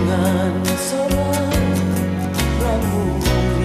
pramuria tiada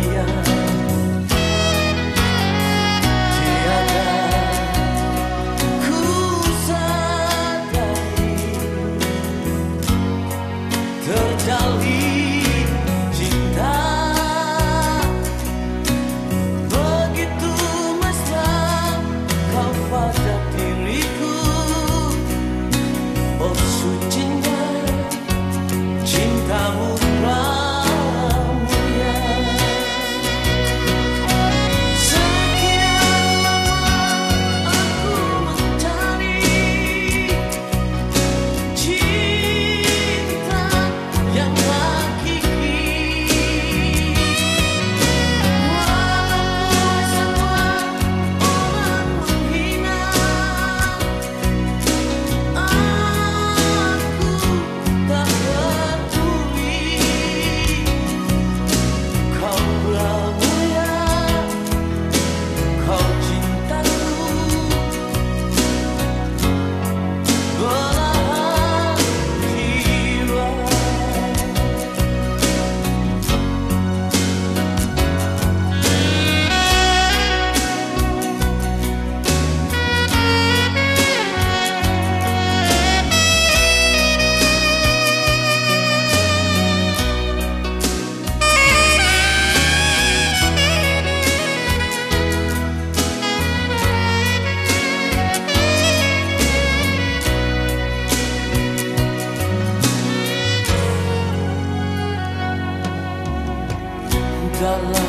I love.